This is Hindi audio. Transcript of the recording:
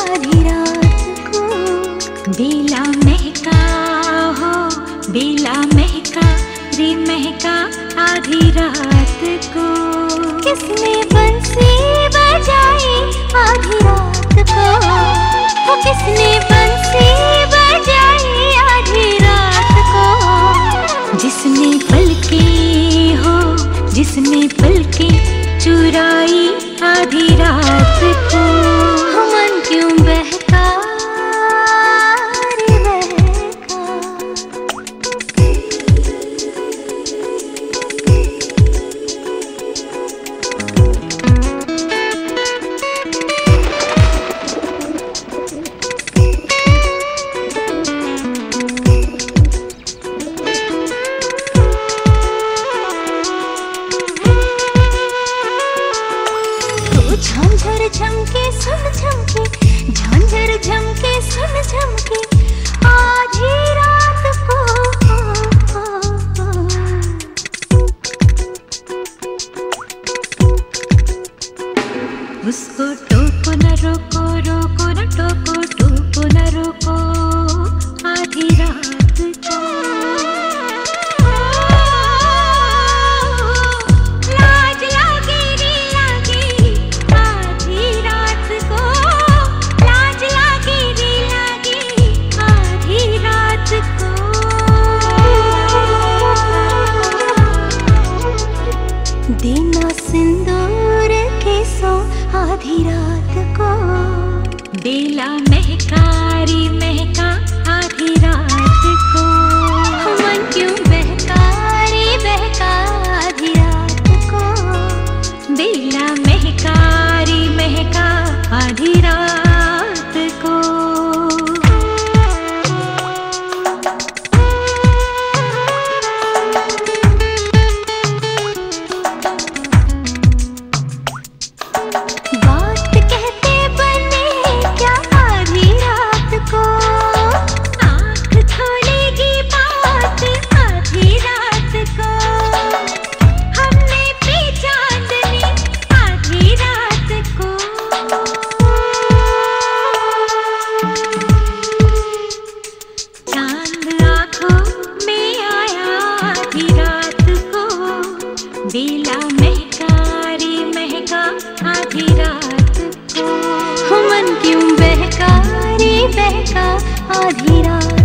आधी रात को बेला महका हो, बेला महका, रे महका आधी रात को। किसने बंसी बजाई आधी रात को? तो किसने बंसी बजाई आधी रात को? जिसने पलके हो, जिसने पलके चुराई आधी रात को। उसको टोको न रोको रोको न टोको टोको न रोको। बेला महकारी बेला महकारी महका आधी रात को। मन क्यों बहकारी बहका आधी रात